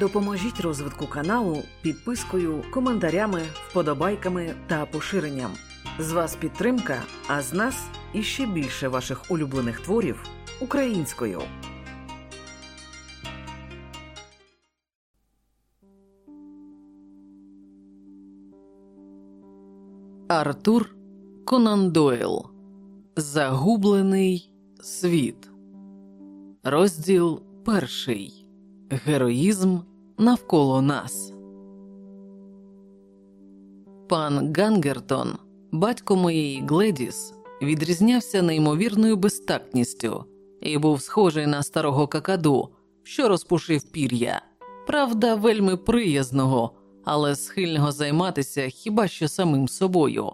Допоможіть розвитку каналу підпискою, коментарями, вподобайками та поширенням. З вас підтримка, а з нас іще більше ваших улюблених творів українською. Артур Конан Дойл Загублений світ. Розділ перший Героїзм навколо нас. Пан Гангертон, батько моєї Гледіс, відрізнявся неймовірною безтактністю і був схожий на старого какаду, що розпушив пір'я. Правда, вельми приязного, але схильного займатися хіба що самим собою.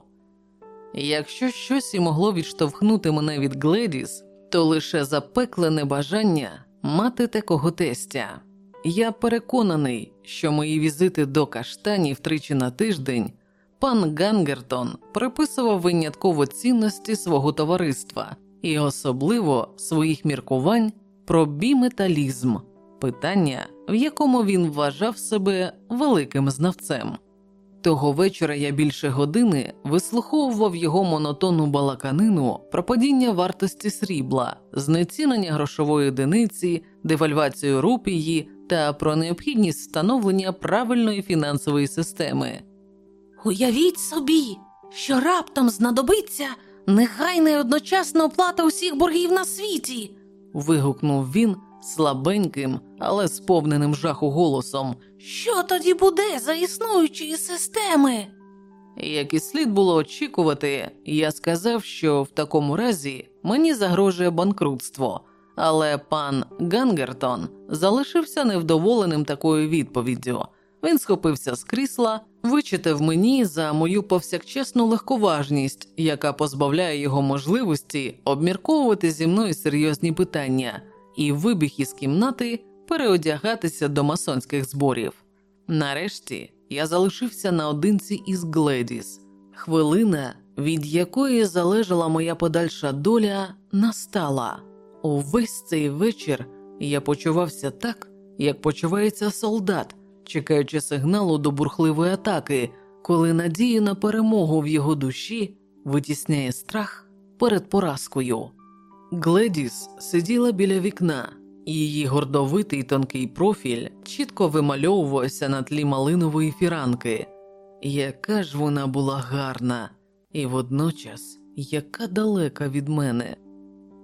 Якщо щось і могло відштовхнути мене від Гледіс, то лише запеклене бажання мати такого тестя. Я переконаний, що мої візити до каштанів тричі на тиждень пан Гангертон приписував винятково цінності свого товариства і особливо своїх міркувань про біметалізм, питання, в якому він вважав себе великим знавцем. Того вечора я більше години вислуховував його монотонну балаканину про падіння вартості срібла, знецінення грошової одиниці, девальвацію рупії та про необхідність встановлення правильної фінансової системи. Уявіть собі, що раптом знадобиться негайна і одночасна оплата усіх боргів на світі. вигукнув він слабеньким, але сповненим жаху голосом. Що тоді буде за існуючої системи? Як і слід було очікувати, я сказав, що в такому разі мені загрожує банкрутство, але пан Гангертон залишився невдоволеним такою відповіддю. Він схопився з крісла, вичитав мені за мою повсякчасну легковажність, яка позбавляє його можливості обмірковувати зі мною серйозні питання, і вибіг із кімнати переодягатися до масонських зборів. Нарешті я залишився наодинці із Гледіс. Хвилина, від якої залежала моя подальша доля, настала. Увесь цей вечір я почувався так, як почувається солдат, чекаючи сигналу до бурхливої атаки, коли надію на перемогу в його душі витісняє страх перед поразкою. Гледіс сиділа біля вікна, її гордовитий тонкий профіль чітко вимальовувався на тлі малинової фіранки. Яка ж вона була гарна, і водночас яка далека від мене.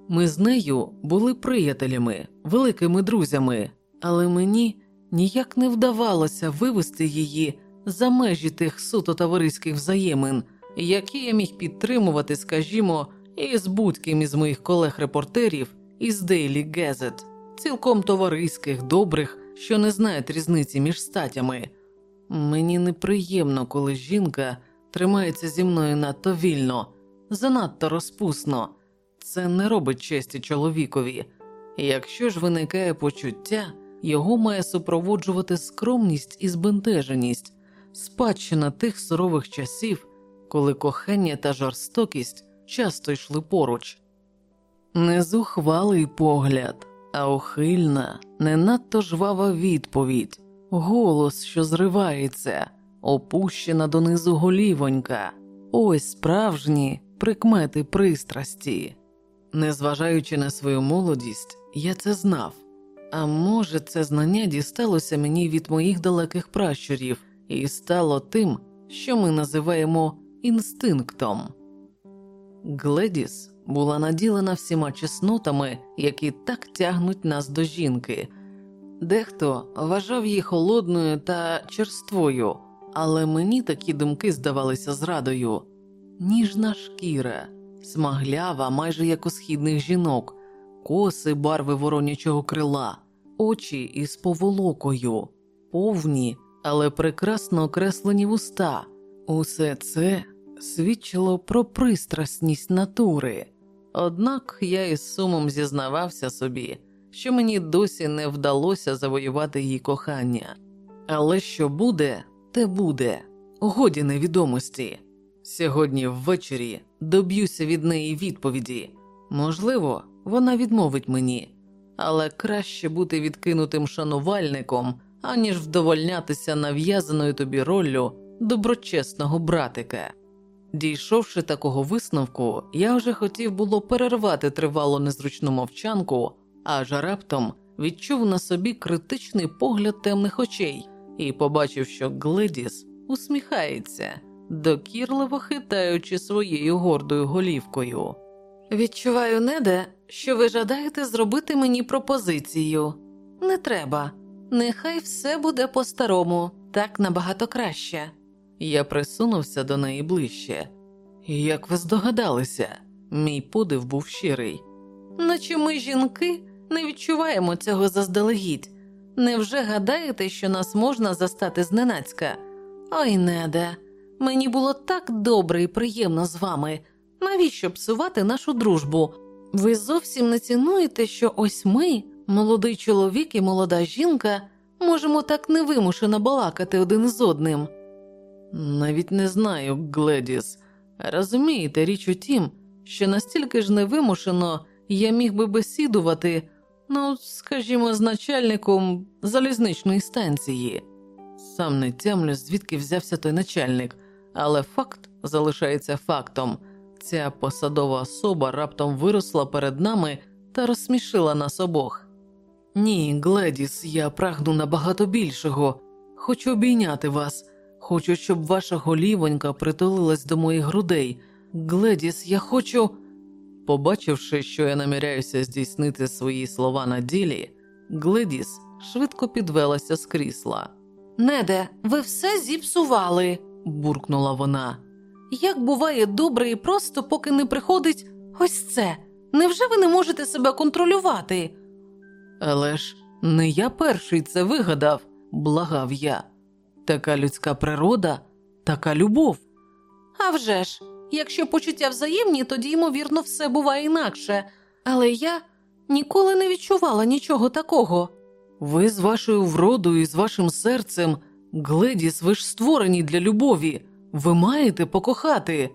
Ми з нею були приятелями, великими друзями, але мені ніяк не вдавалося вивести її за межі тих суто товариських взаємин, які я міг підтримувати, скажімо, із будь-ким із моїх колег-репортерів із Daily Gazette, цілком товариських, добрих, що не знають різниці між статями. Мені неприємно, коли жінка тримається зі мною надто вільно, занадто розпусно. Це не робить честі чоловікові. Якщо ж виникає почуття, його має супроводжувати скромність і збентеженість, спадщина тих сурових часів, коли кохання та жорстокість часто йшли поруч. Не зухвалий погляд, а ухильна, не надто жвава відповідь, голос, що зривається, опущена донизу голівонька, ось справжні прикмети пристрасті. Незважаючи на свою молодість, я це знав. А може, це знання дісталося мені від моїх далеких пращурів і стало тим, що ми називаємо інстинктом. Гледіс була наділена всіма чеснотами, які так тягнуть нас до жінки. Дехто вважав її холодною та черствою, але мені такі думки здавалися зрадою. Ніжна шкіра, смаглява, майже як у східних жінок, коси барви воронячого крила, очі із поволокою, повні, але прекрасно окреслені вуста. Усе це свідчило про пристрасність натури. Однак я із сумом зізнавався собі, що мені досі не вдалося завоювати її кохання. Але що буде, те буде, годі невідомості. Сьогодні ввечері доб'юся від неї відповіді. Можливо, вона відмовить мені, але краще бути відкинутим шанувальником, аніж вдовольнятися нав'язаною тобі роллю доброчесного братика. Дійшовши такого висновку, я вже хотів було перервати тривалу незручну мовчанку, аж раптом відчув на собі критичний погляд темних очей і побачив, що Гледіс усміхається, докірливо хитаючи своєю гордою голівкою. Відчуваю, неде, що ви жадаєте зробити мені пропозицію. Не треба. Нехай все буде по-старому, так набагато краще. Я присунувся до неї ближче. Як ви здогадалися, мій подив був щирий. Наче ми, жінки, не відчуваємо цього заздалегідь. Невже гадаєте, що нас можна застати зненацька? Ой, неде, мені було так добре і приємно з вами. Навіщо псувати нашу дружбу? Ви зовсім не цінуєте, що ось ми, молодий чоловік і молода жінка, можемо так невимушено балакати один з одним. Навіть не знаю, Гледіс. Розумієте, річ у тім, що настільки ж невимушено я міг би бесідувати, ну, скажімо, з начальником залізничної станції. Сам не тямлю, звідки взявся той начальник, але факт залишається фактом. Ця посадова особа раптом виросла перед нами та розсмішила нас обох. Ні, Гледіс, я прагну набагато більшого. Хочу обійняти вас. Хочу, щоб ваша голівонька притулилась до моїх грудей. Гледіс, я хочу. Побачивши, що я наміряюся здійснити свої слова на ділі, Гледіс швидко підвелася з крісла. Неде, ви все зіпсували, буркнула вона. Як буває добре і просто, поки не приходить ось це. Невже ви не можете себе контролювати? Але ж не я перший це вигадав, благав я. Така людська природа, така любов. А вже ж, якщо почуття взаємні, тоді, ймовірно, все буває інакше. Але я ніколи не відчувала нічого такого. Ви з вашою вродою і з вашим серцем, Гледіс, ви ж створені для любові. Ви маєте покохати.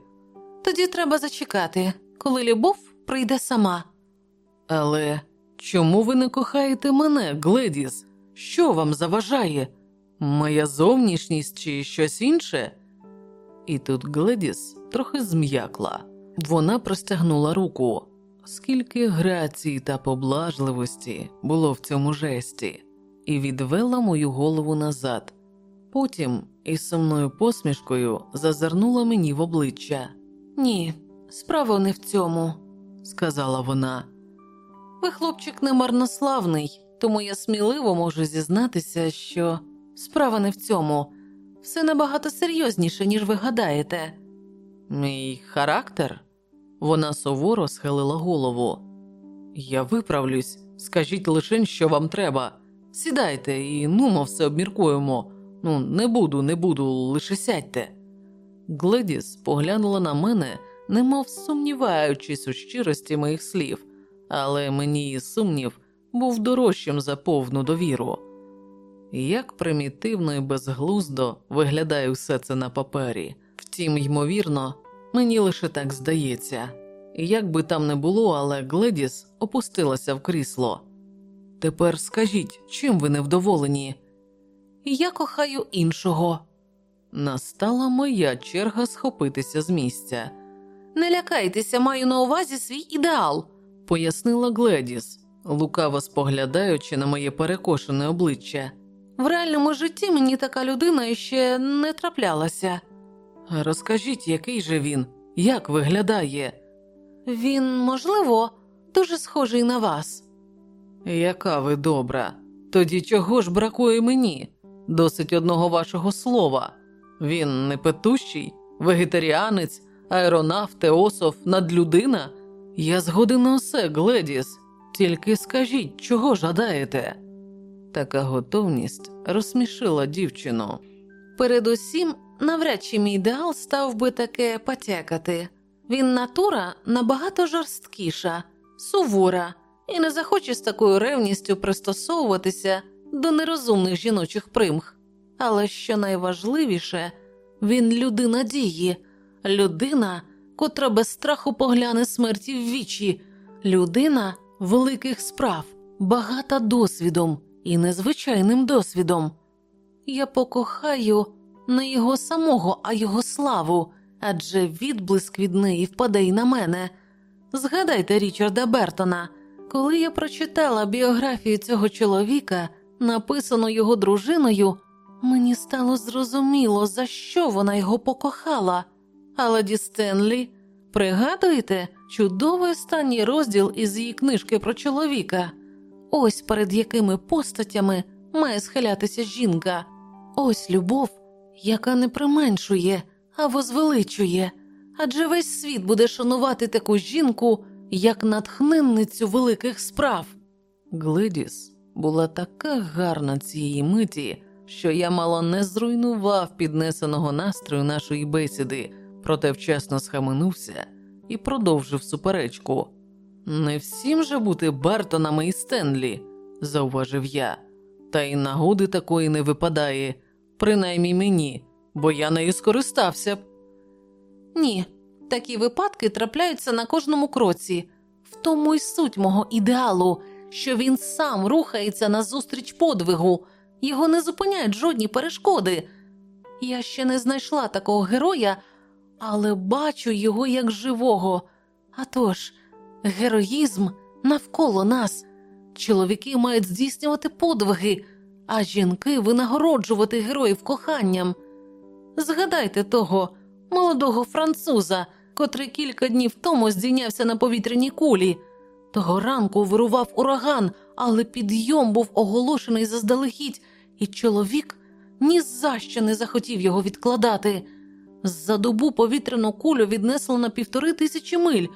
Тоді треба зачекати, коли любов прийде сама. Але чому ви не кохаєте мене, Гледіс? Що вам заважає? Моя зовнішність чи щось інше? І тут Гледіс трохи зм'якла. Вона простягнула руку. Скільки грації та поблажливості було в цьому жесті, і відвела мою голову назад. Потім із сумною посмішкою зазирнула мені в обличчя. Ні, справа не в цьому, сказала вона. Ви, хлопчик, не марнославний, тому я сміливо можу зізнатися, що справа не в цьому, все набагато серйозніше, ніж ви гадаєте. Мій характер? Вона суворо схилила голову. Я виправлюсь, скажіть лише, що вам треба. Сідайте і нумо все обміркуємо. Ну, не буду, не буду, лише сядьте. Гледіс поглянула на мене, немов сумніваючись у щирості моїх слів, але мені сумнів був дорожчим за повну довіру. Як примітивно і безглуздо виглядає все це на папері. Втім, ймовірно, мені лише так здається. Як би там не було, але Гледіс опустилася в крісло. Тепер скажіть, чим ви невдоволені? Я кохаю іншого. Настала моя черга схопитися з місця. Не лякайтеся, маю на увазі свій ідеал, пояснила Гледіс, лукаво споглядаючи на моє перекошене обличчя. В реальному житті мені така людина ще не траплялася. Розкажіть, який же він, як виглядає? Він, можливо, дуже схожий на вас. Яка ви добра. Тоді чого ж бракує мені? Досить одного вашого слова. Він не петущий, вегетаріанець, аеронавт, теософ, надлюдина. Я згоден на усе, Гледіс. Тільки скажіть, чого жадаєте? Така готовність розсмішила дівчину. Передусім, навряд чи мій ідеал став би таке потякати. Він натура набагато жорсткіша, сувора і не захоче з такою ревністю пристосовуватися до нерозумних жіночих примх. Але що найважливіше, він людина дії, людина, котра без страху погляне смерті в вічі, людина великих справ, багата досвідом і незвичайним досвідом. Я покохаю не його самого, а його славу, адже відблиск від неї впаде й на мене. Згадайте Річарда Бертона, коли я прочитала біографію цього чоловіка, написану його дружиною, мені стало зрозуміло, за що вона його покохала. А леді Стенлі, пригадуєте чудовий останній розділ із її книжки про чоловіка? Ось перед якими постатями має схилятися жінка. Ось любов, яка не применшує, а возвеличує. Адже весь світ буде шанувати таку жінку, як натхненницю великих справ. Гледіс була така гарна цієї миті, що я мало не зруйнував піднесеного настрою нашої бесіди, проте вчасно схаменувся і продовжив суперечку. Не всім же бути Бартонами і Стенлі, зауважив я, та й нагоди такої не випадає, принаймні мені, бо я нею скористався б. Ні, такі випадки трапляються на кожному кроці, в тому й суть мого ідеалу, що він сам рухається назустріч подвигу, його не зупиняють жодні перешкоди. Я ще не знайшла такого героя, але бачу його як живого. А тож, героїзм навколо нас. Чоловіки мають здійснювати подвиги, а жінки винагороджувати героїв коханням. Згадайте того молодого француза, котрий кілька днів тому здійнявся на повітряній кулі. Того ранку вирував ураган, але підйом був оголошений заздалегідь, і чоловік ні за що не захотів його відкладати. За добу повітряну кулю віднесло на півтори тисячі миль,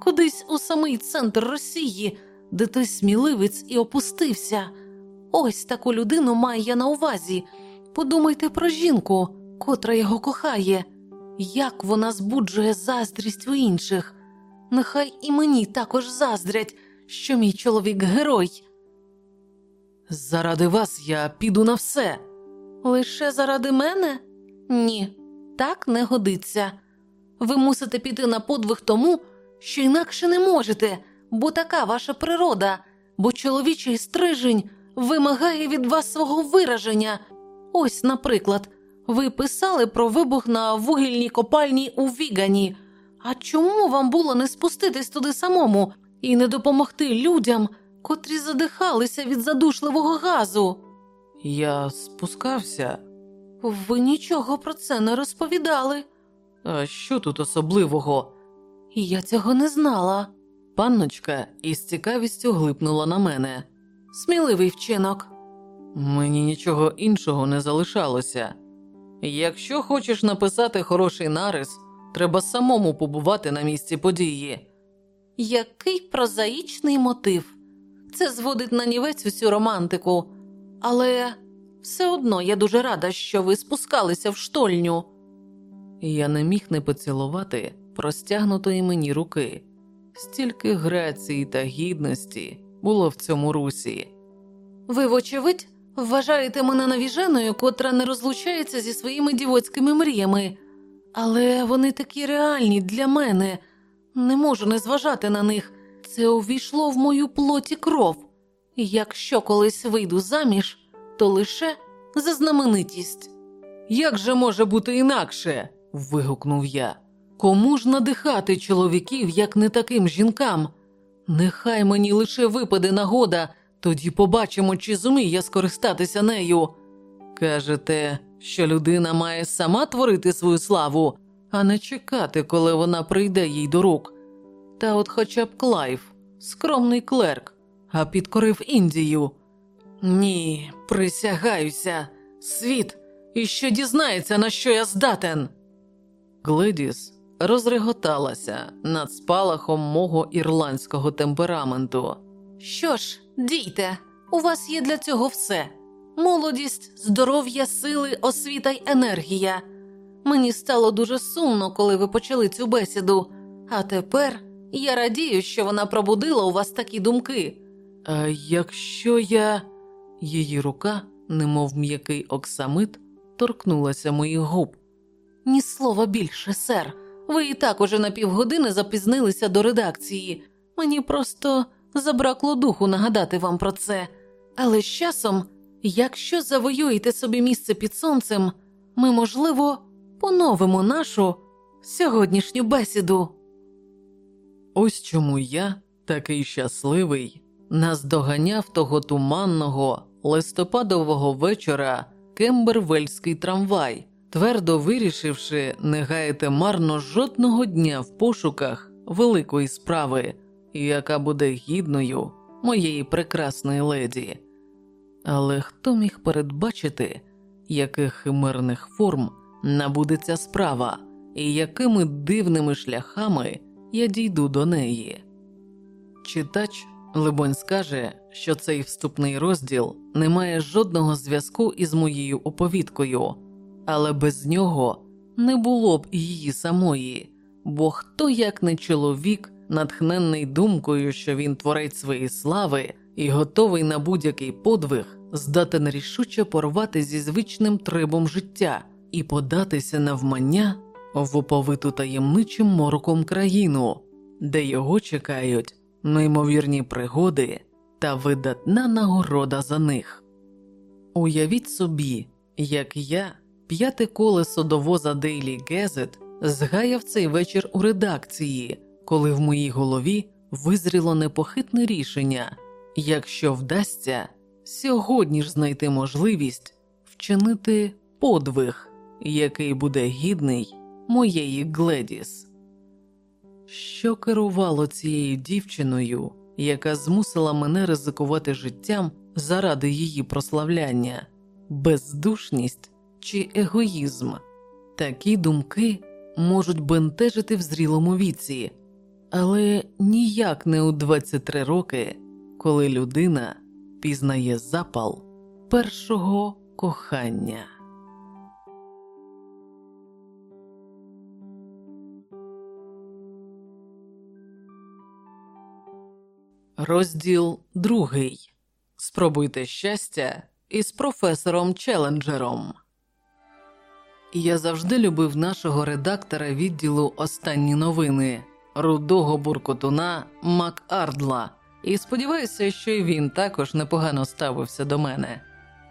кудись у самий центр Росії, де той сміливець і опустився. Ось таку людину маю я на увазі. Подумайте про жінку, котра його кохає, як вона збуджує заздрість у інших. Нехай і мені також заздрять, що мій чоловік герой. Заради вас я піду на все. Лише заради мене? Ні, так не годиться. Ви мусите піти на подвиг тому, що інакше не можете, бо така ваша природа, бо чоловічий стрижень вимагає від вас свого вираження. Ось, наприклад, ви писали про вибух на вугільній копальні у Вігані. А чому вам було не спуститись туди самому і не допомогти людям, котрі задихалися від задушливого газу? Я спускався. Ви нічого про це не розповідали. А що тут особливого? Я цього не знала. Панночка із цікавістю глипнула на мене. Сміливий вчинок. Мені нічого іншого не залишалося. Якщо хочеш написати хороший нарис, треба самому побувати на місці події. Який прозаїчний мотив. Це зводить на нівець усю романтику, але все одно я дуже рада, що ви спускалися в штольню. Я не міг не поцілувати простягнутої мені руки. Стільки грації та гідності було в цьому русі. Ви, вочевидь, вважаєте мене навіженою, котра не розлучається зі своїми дівоцькими мріями, але вони такі реальні для мене. Не можу не зважати на них. Це увійшло в мою плоті кров. Якщо колись вийду заміж, то лише за знаменитість. Як же може бути інакше? вигукнув я. Кому ж надихати чоловіків, як не таким жінкам? Нехай мені лише випаде нагода, тоді побачимо, чи зумію я скористатися нею. Кажете, що людина має сама творити свою славу, а не чекати, коли вона прийде їй до рук. Та от хоча б Клайв, скромний клерк, а підкорив Індію. Ні, присягаюся, світ іще дізнається, на що я здатен. Гледіс розреготалася над спалахом мого ірландського темпераменту. Що ж, дійте, у вас є для цього все: молодість, здоров'я, сили, освіта й енергія. Мені стало дуже сумно, коли ви почали цю бесіду, а тепер я радію, що вона пробудила у вас такі думки. А якщо я. Її рука, немов м'який оксамит, торкнулася моїх губ. Ні слова більше, сер. Ви і так уже на півгодини запізнилися до редакції. Мені просто забракло духу нагадати вам про це. Але з часом якщо завоюєте собі місце під сонцем, ми, можливо, поновимо нашу сьогоднішню бесіду. Ось чому я, такий щасливий, наздоганяв того туманного листопадового вечора Кембервельський трамвай, твердо вирішивши не гаяти марно жодного дня в пошуках великої справи, яка буде гідною моєї прекрасної леді. Але хто міг передбачити, яких химерних форм набуде ця справа, і якими дивними шляхами я дійду до неї? Читач, либонь, скаже, що цей вступний розділ не має жодного зв'язку із моєю оповідкою, але без нього не було б її самої, бо хто як не чоловік, натхненний думкою, що він творець своєї слави і готовий на будь-який подвиг, здатен рішуче порвати зі звичним трибом життя і податися навмання в оповиту таємничим мороком країну, де його чекають неймовірні пригоди та видатна нагорода за них. Уявіть собі, як я, п'яте колесо до воза Daily Gazette, згаяв цей вечір у редакції, коли в моїй голові визріло непохитне рішення, якщо вдасться сьогодні ж знайти можливість вчинити подвиг, який буде гідний моєї Гледіс. Що керувало цією дівчиною, яка змусила мене ризикувати життям заради її прославляння, бездушність чи егоїзм? Такі думки можуть бентежити в зрілому віці, але ніяк не у 23 роки, коли людина пізнає запал першого кохання. Розділ другий. Спробуйте щастя із професором Челенджером. Я завжди любив нашого редактора відділу Останні новини рудого буркотуна Мак Ардла, і сподіваюся, що й він також непогано ставився до мене.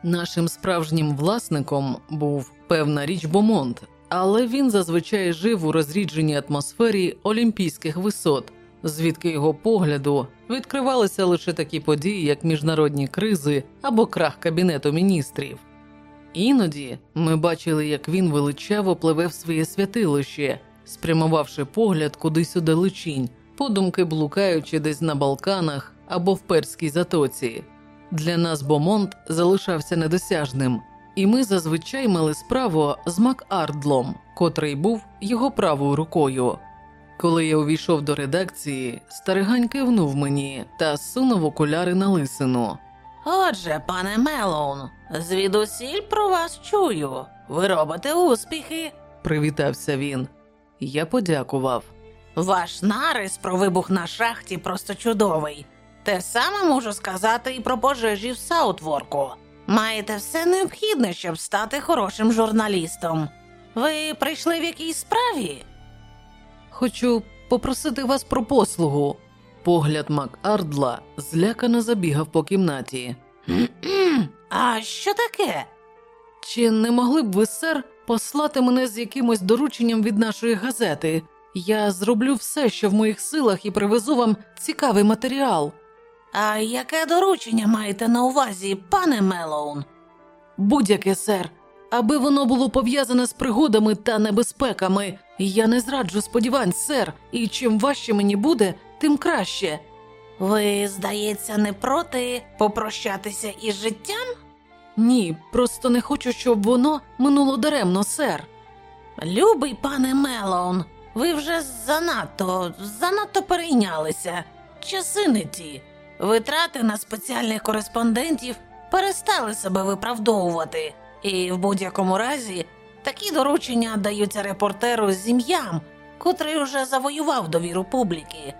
Нашим справжнім власником був певна річ Бомонт, але він зазвичай жив у розрідженій атмосфері олімпійських висот, звідки його погляду відкривалися лише такі події, як міжнародні кризи або крах кабінету міністрів. Іноді ми бачили, як він величаво пливе в своє святилище, спрямувавши погляд кудись у далечінь, подумки блукаючи десь на Балканах або в Перській затоці. Для нас Бомонт залишався недосяжним, і ми зазвичай мали справу з Макардлом, котрий був його правою рукою. Коли я увійшов до редакції, старигань кивнув мені та сунув окуляри на лисину. Отже, пане Мелоун, звідусіль про вас чую. Ви робите успіхи. Привітався він. Я подякував. Ваш нарис про вибух на шахті просто чудовий. Те саме можу сказати і про пожежі в Саутворку. Маєте все необхідне, щоб стати хорошим журналістом. Ви прийшли в якійсь справі? Хочу попросити вас про послугу. Погляд Макардла злякано забігав по кімнаті. А що таке? Чи не могли б ви, сер, послати мене з якимось дорученням від нашої газети? Я зроблю все, що в моїх силах, і привезу вам цікавий матеріал. А яке доручення маєте на увазі, пане Мелоун? Будь-яке, сер, аби воно було пов'язане з пригодами та небезпеками. Я не зраджу сподівань, сер, і чим важче мені буде, тим краще. Ви, здається, не проти попрощатися із життям? Ні, просто не хочу, щоб воно минуло даремно, сер. Любий пане Мелоун, ви вже занадто, занадто перейнялися. Часи не ті. Витрати на спеціальних кореспондентів перестали себе виправдовувати, і в будь-якому разі такі доручення даються репортеру з ім'ям, котрий уже завоював довіру публіки.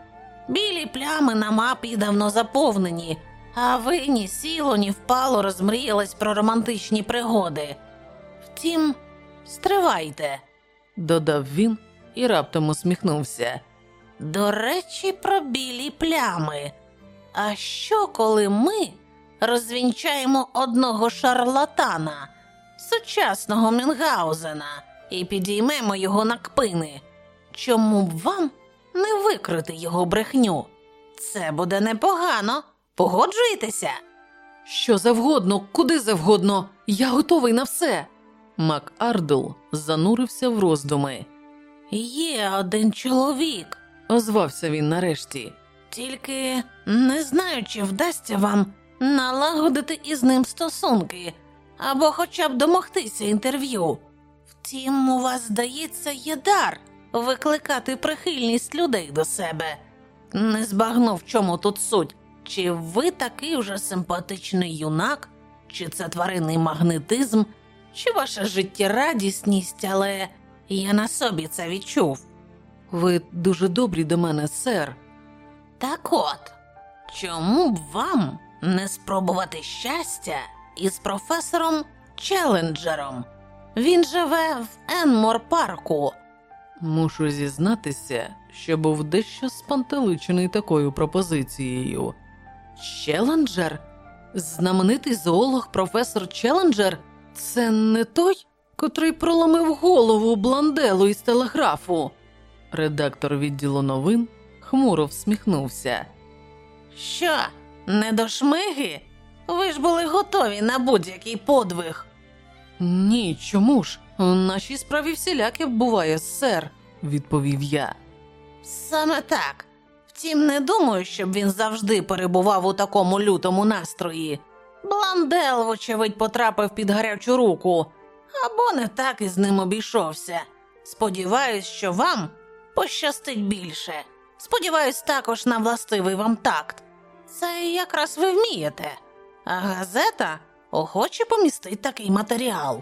Білі плями на мапі давно заповнені, а ви ні сіло, ні впало розмріялись про романтичні пригоди. Втім, стривайте. додав він і раптом усміхнувся. До речі, про білі плями. А що, коли ми розвінчаємо одного шарлатана, сучасного Мюнгаузена, і підіймемо його на кпини. Чому б вам не викрити його брехню? Це буде непогано. Погоджуєтеся? Що завгодно, куди завгодно, я готовий на все. Мак Ардл занурився в роздуми. Є один чоловік, Озвався він нарешті. тільки не знаю, чи вдасться вам налагодити із ним стосунки або хоча б домогтися інтерв'ю. Втім, у вас, здається, є дар викликати прихильність людей до себе. Не збагну, в чому тут суть. Чи ви такий уже симпатичний юнак, чи це тваринний магнетизм, чи ваша життєрадісність, але я на собі це відчув. Ви дуже добрі до мене, сер. Так от, чому б вам не спробувати щастя із професором Челенджером? Він живе в Енмор парку. Мушу зізнатися, що був дещо спантеличений такою пропозицією. Челенджер? Знаменитий зоолог професор Челенджер? Це не той, котрий проломив голову бланделу із телеграфу. Редактор відділу новин хмуро всміхнувся. Що, не до шмиги? Ви ж були готові на будь-який подвиг. Ні, чому ж? У нашій справі всіляке буває, сер, відповів я. Саме так. Втім, не думаю, щоб він завжди перебував у такому лютому настрої. Бландел, вочевидь, потрапив під гарячу руку, або не так із ним обійшовся. Сподіваюсь, що вам пощастить більше. Сподіваюсь також на властивий вам такт. Це якраз ви вмієте. А газета охоче помістить такий матеріал.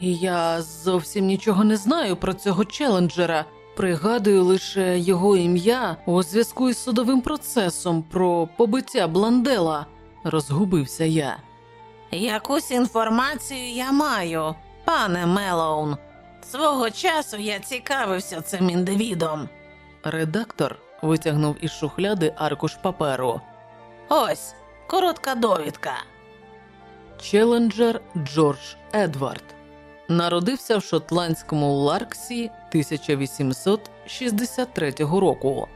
Я зовсім нічого не знаю про цього челенджера. Пригадую лише його ім'я у зв'язку із судовим процесом про побиття бландела. Розгубився я. Якусь інформацію я маю, пане Мелоун. Свого часу я цікавився цим індивідом. Редактор витягнув із шухляди аркуш паперу. Ось коротка довідка. Челенджер Джордж Едвард народився в шотландському Ларксі 1863 року.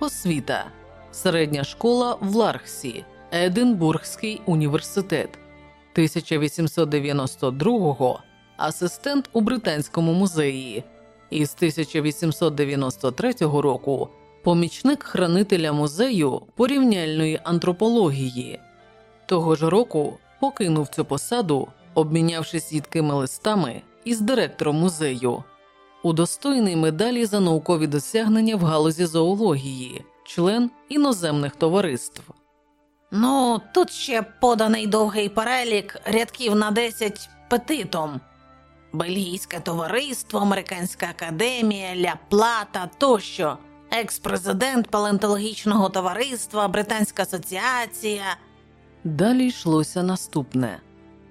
Освіта. Середня школа в Ларксі, Единбургський університет. 1892-го асистент у Британському музеї. Із 1893 року помічник хранителя музею порівняльної антропології. Того ж року покинув цю посаду, обмінявшись їдкими листами із директором музею, удостоєний медалі за наукові досягнення в галузі зоології, член іноземних товариств. Ну, тут ще поданий довгий перелік рядків на 10 петитом. Бельгійське товариство, Американська академія, Ля Плата тощо, екс-президент палеонтологічного товариства, Британська асоціація. Далі йшлося наступне: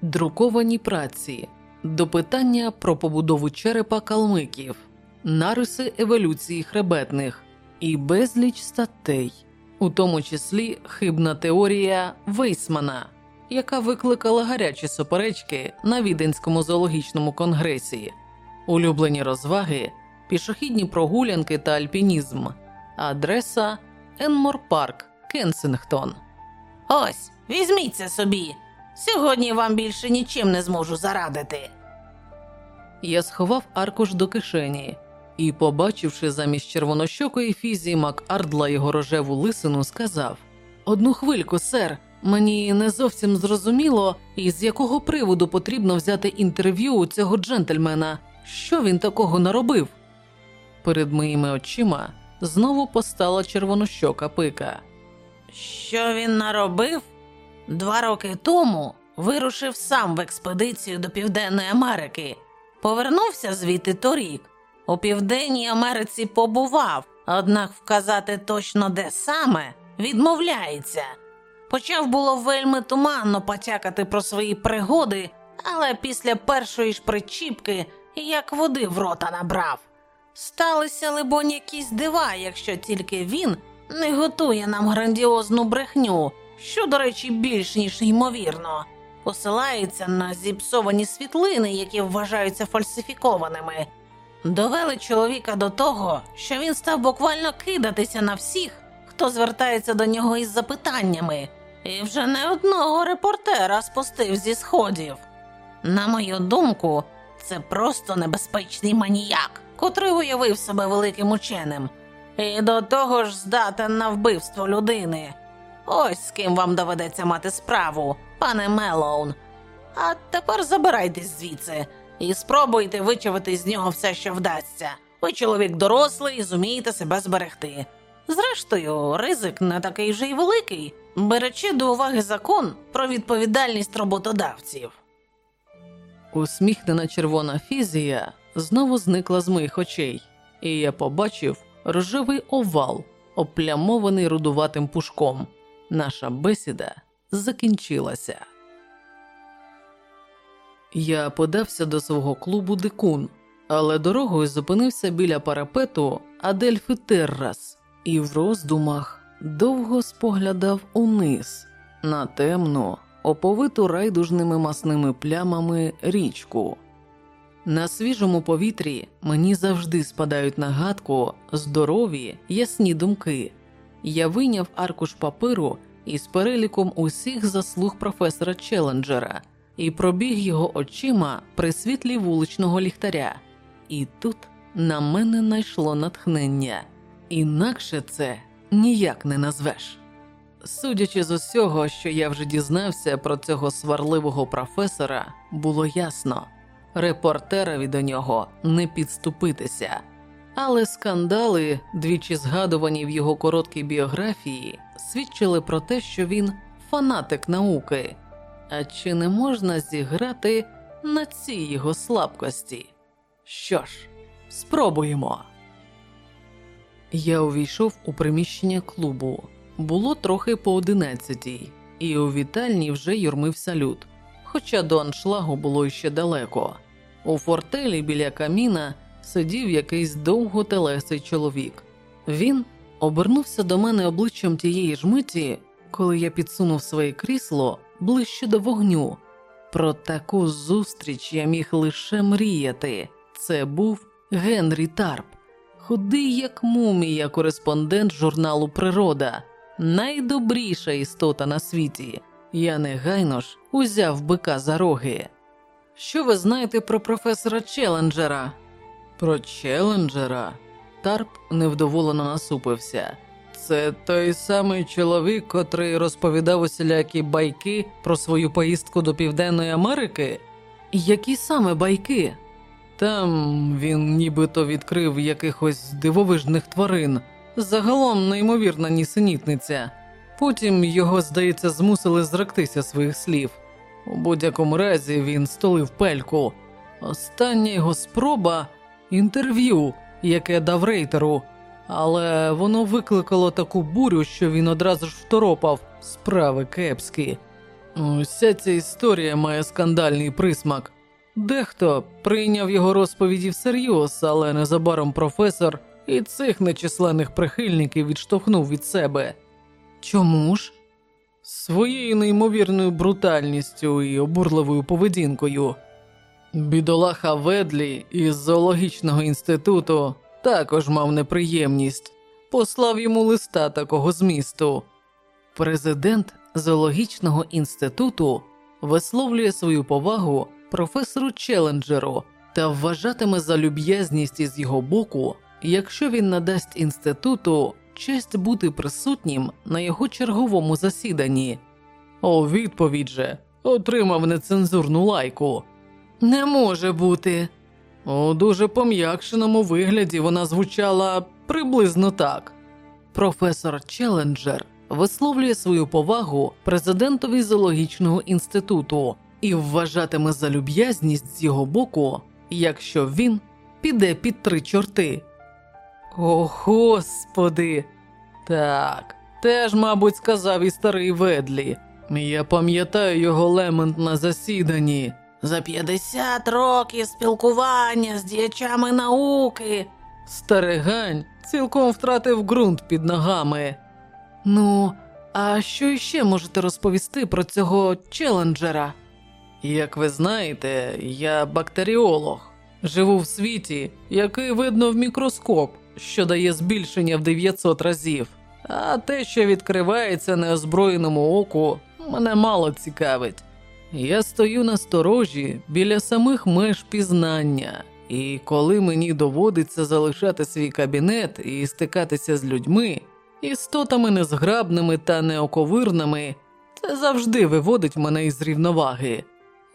друковані праці, допитання про побудову черепа калмиків, нариси еволюції хребетних і безліч статей, у тому числі хибна теорія Вейсмана, яка викликала гарячі суперечки на Віденському зоологічному конгресі, улюблені розваги, пішохідні прогулянки та альпінізм, адреса Енмор Парк, Кенсингтон. Ось, візьміться собі. Сьогодні вам більше нічим не зможу зарадити. Я сховав аркуш до кишені і, побачивши замість червонощокої фізії Макардла його рожеву лисину, сказав: Одну хвильку, сер, мені не зовсім зрозуміло, із якого приводу потрібно взяти інтерв'ю у цього джентльмена. Що він такого наробив? Перед моїми очима знову постала червонощока пика. Що він наробив? Два роки тому вирушив сам в експедицію до Південної Америки. Повернувся звідти торік. У Південній Америці побував, однак вказати точно де саме відмовляється. Почав було вельми туманно потякати про свої пригоди, але після першої ж причіпки як води в рота набрав. Сталися, либонь, якісь дива, якщо тільки він не готує нам грандіозну брехню, що, до речі, більш ніж ймовірно, посилається на зіпсовані світлини, які вважаються фальсифікованими. Довели чоловіка до того, що він став буквально кидатися на всіх, хто звертається до нього із запитаннями, і вже не одного репортера спустив зі сходів. На мою думку, це просто небезпечний маніяк, котрий уявив себе великим ученим, і до того ж здатен на вбивство людини. Ось з ким вам доведеться мати справу, пане Мелоун. А тепер забирайтесь звідси і спробуйте вичавити з нього все, що вдасться. Ви чоловік дорослий і зумієте себе зберегти. Зрештою, ризик не такий вже й великий, беречи до уваги закон про відповідальність роботодавців. Усміхнена червона фізія знову зникла з моїх очей, і я побачив рожевий овал, оплямований рудуватим пушком. Наша бесіда закінчилася. Я подався до свого клубу Дикун, але дорогою зупинився біля парапету Адельфи Террас і в роздумах довго споглядав униз на темну, оповиту райдужними масними плямами річку. На свіжому повітрі мені завжди спадають на гадку здорові, ясні думки. Я вийняв аркуш паперу із переліком усіх заслуг професора Челенджера і пробіг його очима при світлі вуличного ліхтаря. І тут на мене найшло натхнення, інакше це ніяк не назвеш. Судячи з усього, що я вже дізнався про цього сварливого професора, було ясно репортерові до нього не підступитися. Але скандали, двічі згадувані в його короткій біографії, свідчили про те, що він фанатик науки. А чи не можна зіграти на цій його слабкості? Що ж, спробуємо. Я увійшов у приміщення клубу. Було трохи по одинадцятій, і у вітальні вже юрмився люд, хоча до аншлагу було ще далеко. У фортелі біля каміна сидів якийсь довготелесий чоловік. Він обернувся до мене обличчям тієї ж миті, коли я підсунув своє крісло ближче до вогню. Про таку зустріч я міг лише мріяти. Це був Генрі Тарп, худий як мумія, кореспондент журналу Природа, найдобріша істота на світі. Я негайно ж узяв бика за роги. Що ви знаєте про професора Челенджера? Про Челенджера? Тарп невдоволено насупився. Це той самий чоловік, котрий розповідав усілякі байки про свою поїздку до Південної Америки? Які саме байки? Там він нібито відкрив якихось дивовижних тварин, загалом неймовірна нісенітниця. Потім його, здається, змусили зректися своїх слів. У будь-якому разі він столив пельку. Остання його спроба інтерв'ю, яке дав рейтеру, але воно викликало таку бурю, що він одразу ж второпав справи кепські. Уся ця історія має скандальний присмак. Дехто прийняв його розповіді всерйоз, але незабаром професор і цих нечисленних прихильників відштовхнув від себе. Чому ж? Своєю неймовірною брутальністю і обурливою поведінкою. Бідолаха Ведлі із зоологічного інституту також мав неприємність, послав йому листа такого змісту. Президент зоологічного інституту висловлює свою повагу професору Челенджеру та вважатиме за люб'язність із його боку, якщо він надасть інституту честь бути присутнім на його черговому засіданні. У відповідь же отримав нецензурну лайку. Не може бути. У дуже пом'якшеному вигляді вона звучала приблизно так. Професор Челенджер висловлює свою повагу президентові зоологічного інституту і вважатиме за люб'язність з його боку, якщо він піде під три чорти. О, господи. Так, теж, мабуть, сказав і старий Ведлі. Я пам'ятаю його лемент на засіданні. За 50 років спілкування з діячами науки. Старий гань цілком втратив ґрунт під ногами. Ну, А що іще можете розповісти про цього челенджера? Як ви знаєте, я бактеріолог. Живу в світі, який видно в мікроскоп, що дає збільшення в 900 разів. А те, що відкривається неозброєному оку, мене мало цікавить. Я стою на сторожі біля самих меж пізнання, і коли мені доводиться залишати свій кабінет і стикатися з людьми, істотами незграбними та неоковирними, це завжди виводить мене із рівноваги.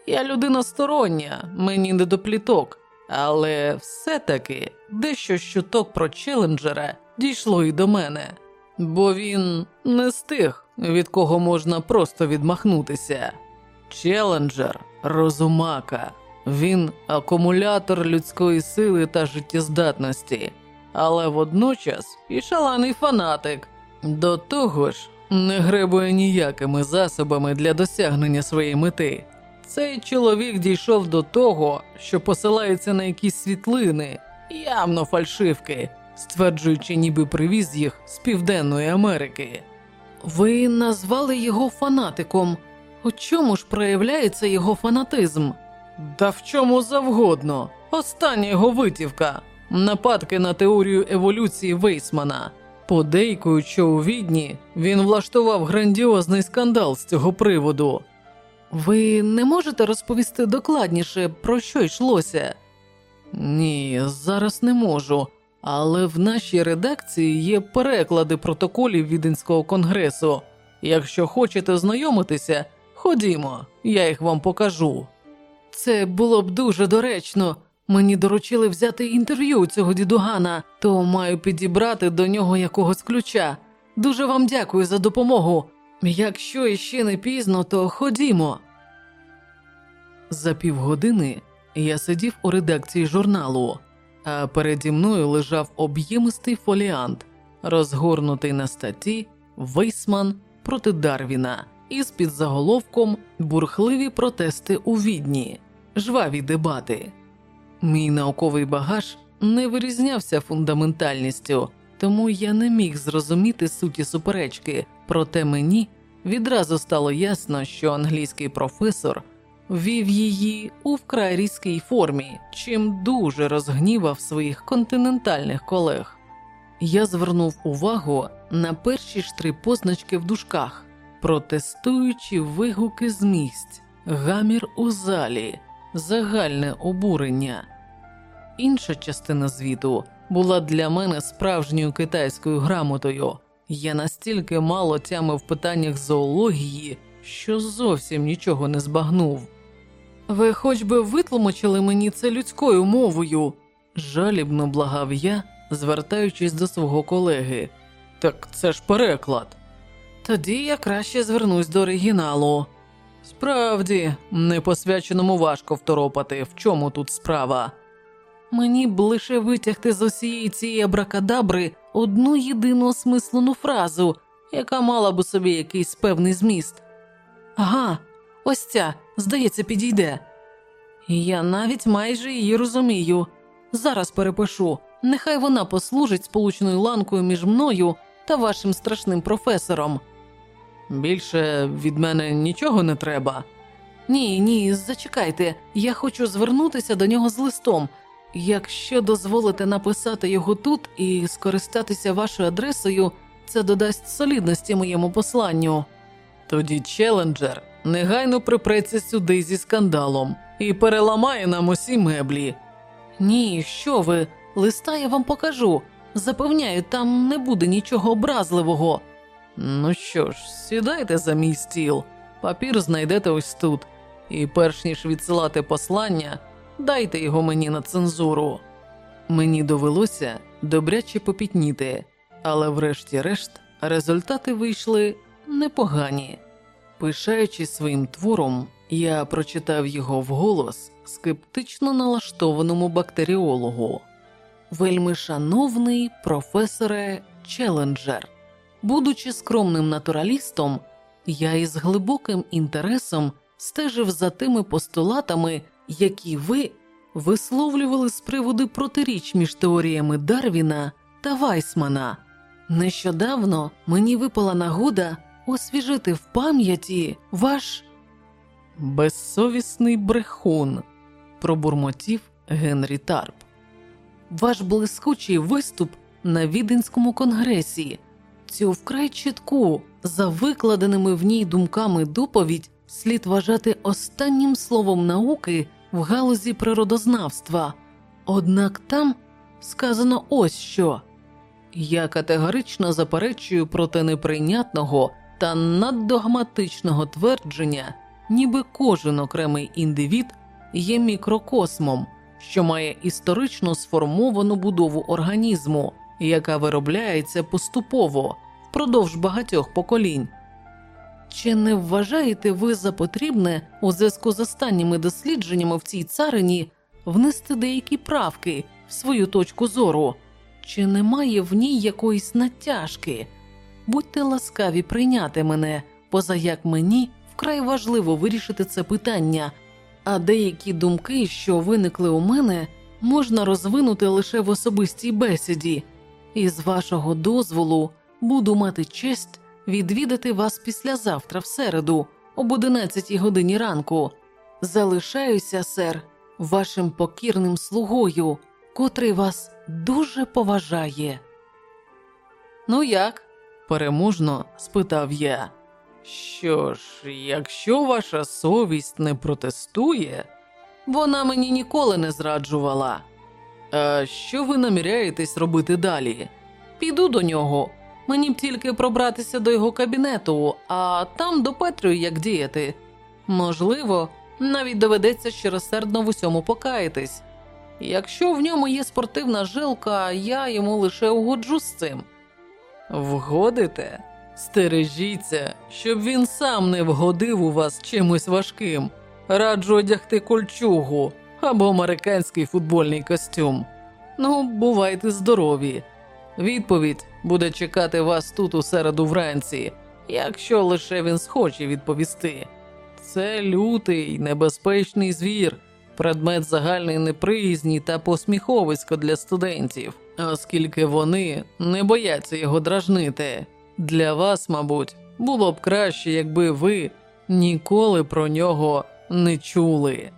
Я людина стороння, мені не до пліток, але все-таки дещо щуток про челенджера дійшло і до мене, бо він не з тих, від кого можна просто відмахнутися. Челенджер розумака, він акумулятор людської сили та життєздатності, але водночас і шалений фанатик. До того ж, не гребує ніякими засобами для досягнення своєї мети. Цей чоловік дійшов до того, що посилається на якісь світлини, явно фальшивки, стверджуючи, ніби привіз їх з Південної Америки. Ви назвали його фанатиком. У чому ж проявляється його фанатизм? Да в чому завгодно. Остання його витівка нападки на теорію еволюції Вейсмана. Подейкують, що у відні він влаштував грандіозний скандал з цього приводу. Ви не можете розповісти докладніше, про що йшлося? Ні, зараз не можу. Але в нашій редакції є переклади протоколів Віденського конгресу. Якщо хочете знайомитися, ходімо, я їх вам покажу. Це було б дуже доречно. Мені доручили взяти інтерв'ю у цього дідугана, то маю підібрати до нього якогось ключа. Дуже вам дякую за допомогу. Якщо іще не пізно, то ходімо. За півгодини я сидів у редакції журналу, а переді мною лежав об'ємистий фоліант, розгорнутий на статті Вейсман проти Дарвіна із підзаголовком Бурхливі протести у відні, жваві дебати. Мій науковий багаж не вирізнявся фундаментальністю, тому я не міг зрозуміти суті суперечки, проте мені відразу стало ясно, що англійський професор вів її у вкрай різкій формі, чим дуже розгнівав своїх континентальних колег. Я звернув увагу на перші ж три позначки в дужках, протестуючи вигуки з місць, гамір у залі, загальне обурення. Інша частина звіту була для мене справжньою китайською грамотою. Я настільки мало тямив питаннях зоології, що зовсім нічого не збагнув. Ви хоч би витлумачили мені це людською мовою, жалібно благав я, звертаючись до свого колеги. Так це ж переклад. Тоді я краще звернусь до оригіналу. Справді, непосвяченому важко второпати, в чому тут справа. Мені б лише витягти з усієї цієї абракадабри одну єдину осмислену фразу, яка мала б у собі якийсь певний зміст. Ага, ось ця, здається, підійде. Я навіть майже її розумію. Зараз перепишу, нехай вона послужить сполучною ланкою між мною та вашим страшним професором. Більше від мене нічого не треба. Ні, ні, зачекайте, я хочу звернутися до нього з листом. Якщо дозволите написати його тут і скористатися вашою адресою, це додасть солідності моєму посланню. Тоді челенджер негайно припреться сюди зі скандалом і переламає нам усі меблі. Ні, що ви, листа я вам покажу. Запевняю, там не буде нічого образливого. Ну що ж, сідайте за мій стіл, папір знайдете ось тут, і перш ніж відсилати послання, дайте його мені на цензуру. Мені довелося добряче попітніти, але врешті-решт результати вийшли непогані. Пишаючись своїм твором, я прочитав його вголос скептично налаштованому бактеріологу. Вельми шановний професоре Челенджер. Будучи скромним натуралістом, я із глибоким інтересом стежив за тими постулатами, які ви висловлювали з приводу протиріч між теоріями Дарвіна та Вайсмана. Нещодавно мені випала нагода освіжити в пам'яті ваш. Безсовісний брехун, пробурмотів Генрі Тарп. Ваш блискучий виступ на Віденському конгресі, цю вкрай чітку, за викладеними в ній думками доповідь, слід вважати останнім словом науки в галузі природознавства. Однак там сказано ось що. Я категорично заперечую проти неприйнятного та наддогматичного твердження, ніби кожен окремий індивід є мікрокосмом, що має історично сформовану будову організму, яка виробляється поступово впродовж багатьох поколінь. Чи не вважаєте ви за потрібне у зв'язку з останніми дослідженнями в цій царині внести деякі правки в свою точку зору? Чи немає в ній якоїсь натяжки? Будьте ласкаві прийняти мене, поза як мені вкрай важливо вирішити це питання, а деякі думки, що виникли у мене, можна розвинути лише в особистій бесіді, і з вашого дозволу буду мати честь відвідати вас післязавтра в середу, об 11 годині ранку. Залишаюся, сер, вашим покірним слугою, котрий вас дуже поважає. Ну як? переможно спитав я. Що ж, якщо ваша совість не протестує, вона мені ніколи не зраджувала. А що ви наміряєтесь робити далі? Піду до нього. Мені б тільки пробратися до його кабінету, а там допетрюю, як діяти. Можливо, навіть доведеться щиросердно в усьому покаятись. Якщо в ньому є спортивна жилка, я йому лише угоджу з цим. Вгодите? Стережіться, щоб він сам не вгодив у вас чимось важким. Раджу одягти кольчугу або американський футбольний костюм. Ну, бувайте здорові. Відповідь буде чекати вас тут у середу вранці, якщо лише він схоче відповісти. Це лютий, небезпечний звір, предмет загальної неприязні та посміховисько для студентів, оскільки вони не бояться його дражнити. Для вас, мабуть, було б краще, якби ви ніколи про нього не чули.